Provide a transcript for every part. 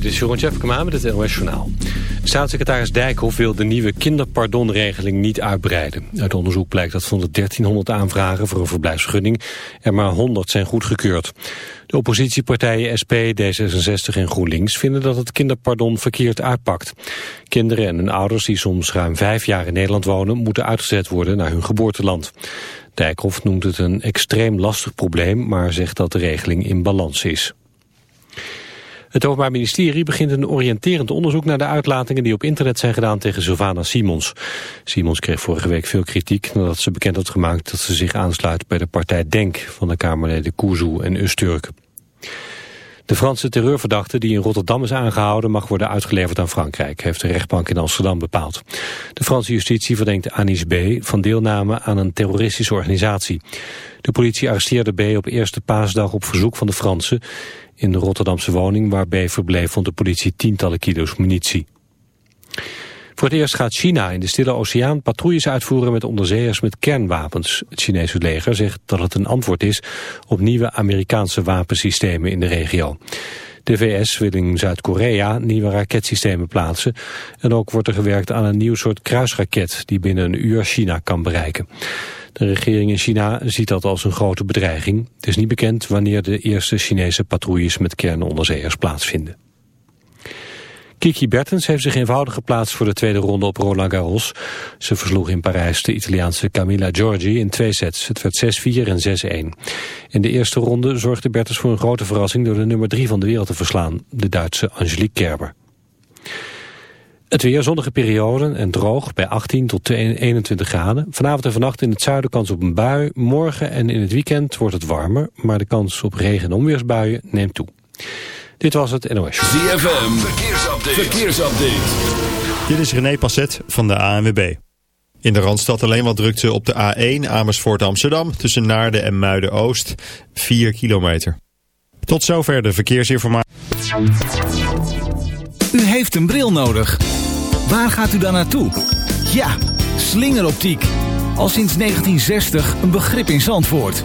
Dit is Jeroen Tjepkema met het NOS. Staatssecretaris Dijkhoff wil de nieuwe kinderpardonregeling niet uitbreiden. Uit onderzoek blijkt dat van de 1300 aanvragen voor een verblijfsvergunning er maar 100 zijn goedgekeurd. De oppositiepartijen SP, D66 en GroenLinks vinden dat het kinderpardon verkeerd uitpakt. Kinderen en hun ouders die soms ruim vijf jaar in Nederland wonen moeten uitgezet worden naar hun geboorteland. Dijkhoff noemt het een extreem lastig probleem, maar zegt dat de regeling in balans is. Het Openbaar Ministerie begint een oriënterend onderzoek naar de uitlatingen die op internet zijn gedaan tegen Sylvana Simons. Simons kreeg vorige week veel kritiek nadat ze bekend had gemaakt dat ze zich aansluit bij de partij DENK van de Kamerleden Kuzu en Usturk. De Franse terreurverdachte die in Rotterdam is aangehouden mag worden uitgeleverd aan Frankrijk, heeft de rechtbank in Amsterdam bepaald. De Franse justitie verdenkt Anis B. van deelname aan een terroristische organisatie. De politie arresteerde B. op eerste paasdag op verzoek van de Fransen. In de Rotterdamse woning waar B. verbleef vond de politie tientallen kilo's munitie. Voor het eerst gaat China in de Stille Oceaan patrouilles uitvoeren met onderzeeërs met kernwapens. Het Chinese leger zegt dat het een antwoord is op nieuwe Amerikaanse wapensystemen in de regio. De VS wil in Zuid-Korea nieuwe raketsystemen plaatsen. En ook wordt er gewerkt aan een nieuw soort kruisraket die binnen een uur China kan bereiken. De regering in China ziet dat als een grote bedreiging. Het is niet bekend wanneer de eerste Chinese patrouilles met kernonderzeeërs plaatsvinden. Kiki Bertens heeft zich eenvoudig geplaatst voor de tweede ronde op Roland Garros. Ze versloeg in Parijs de Italiaanse Camilla Giorgi in twee sets. Het werd 6-4 en 6-1. In de eerste ronde zorgde Bertens voor een grote verrassing door de nummer 3 van de wereld te verslaan, de Duitse Angelique Kerber. Het weer zonnige perioden en droog bij 18 tot 21 graden. Vanavond en vannacht in het zuiden kans op een bui. Morgen en in het weekend wordt het warmer, maar de kans op regen- en onweersbuien neemt toe. Dit was het NOS. ZFM, verkeersupdate. verkeersupdate. Dit is René Passet van de ANWB. In de Randstad alleen wat drukte op de A1 Amersfoort Amsterdam... tussen Naarden en Muiden-Oost, 4 kilometer. Tot zover de verkeersinformatie. U heeft een bril nodig. Waar gaat u dan naartoe? Ja, slingeroptiek. Al sinds 1960 een begrip in Zandvoort.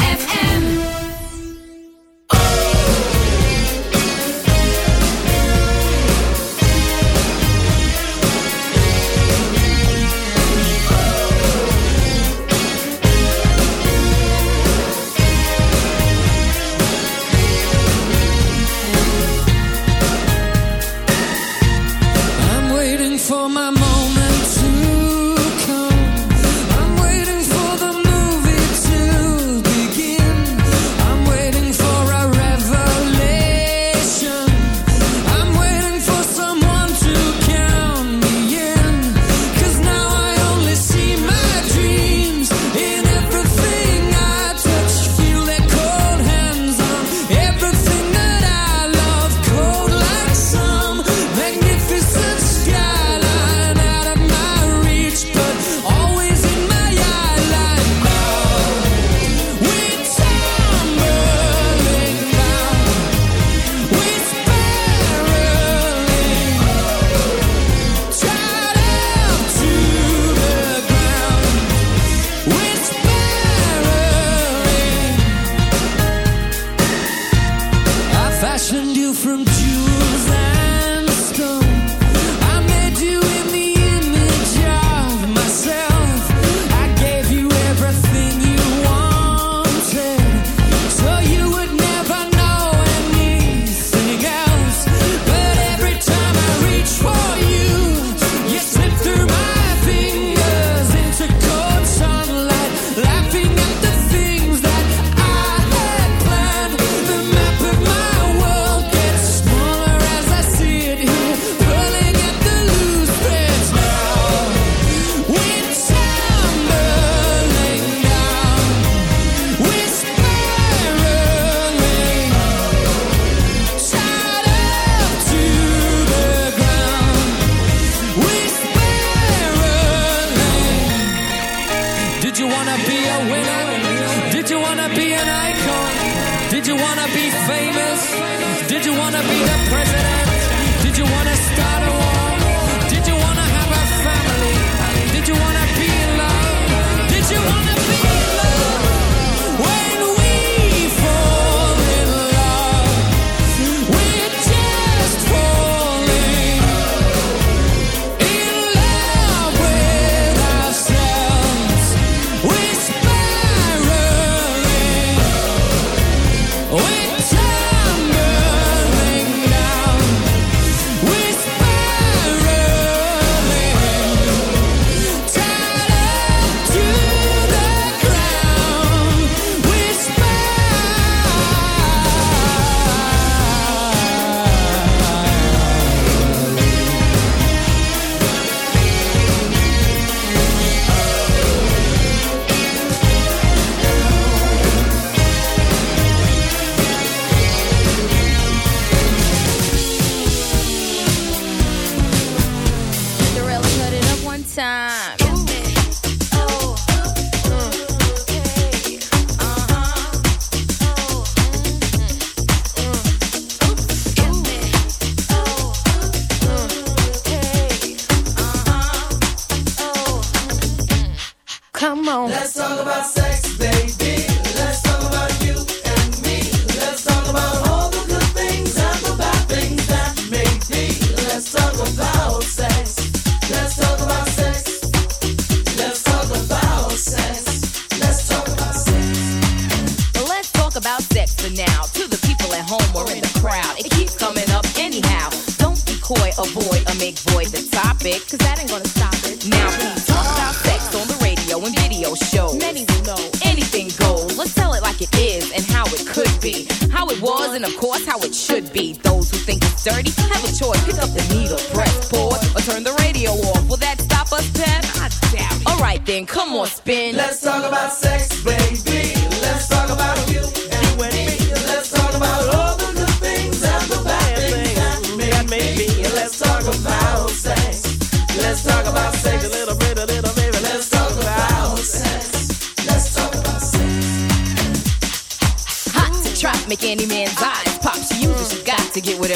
perfect. Cause that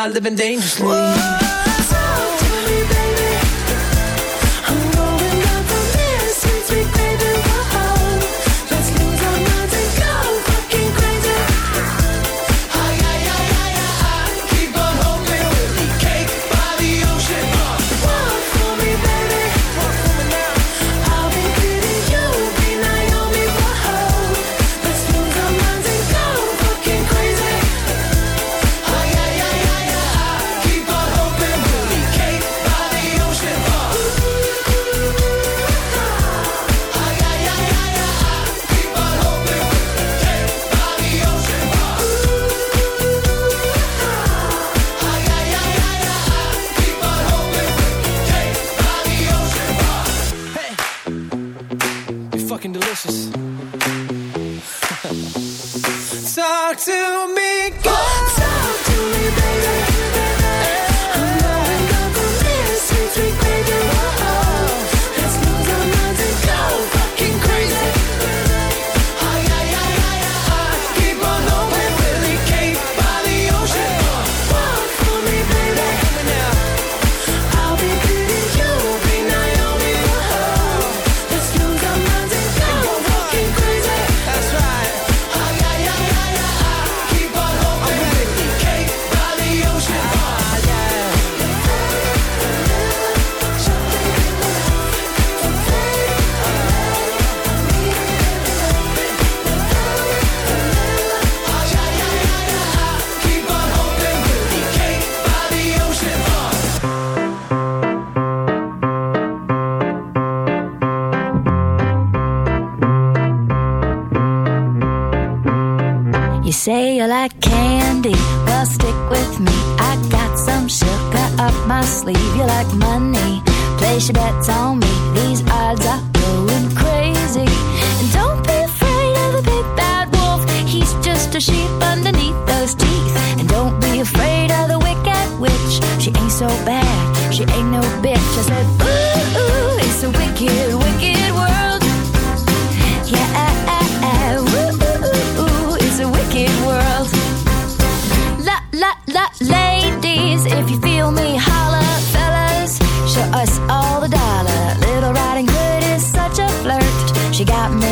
I live dangerously. Whoa.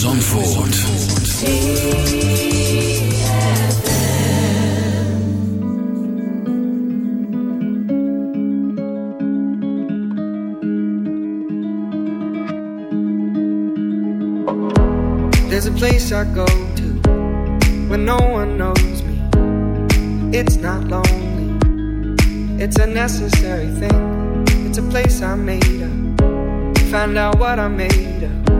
Zandvoort. There's a place I go to when no one knows me. It's not lonely, it's a necessary thing. It's a place I made up. Find out what I made of.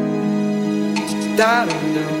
Da dum dum.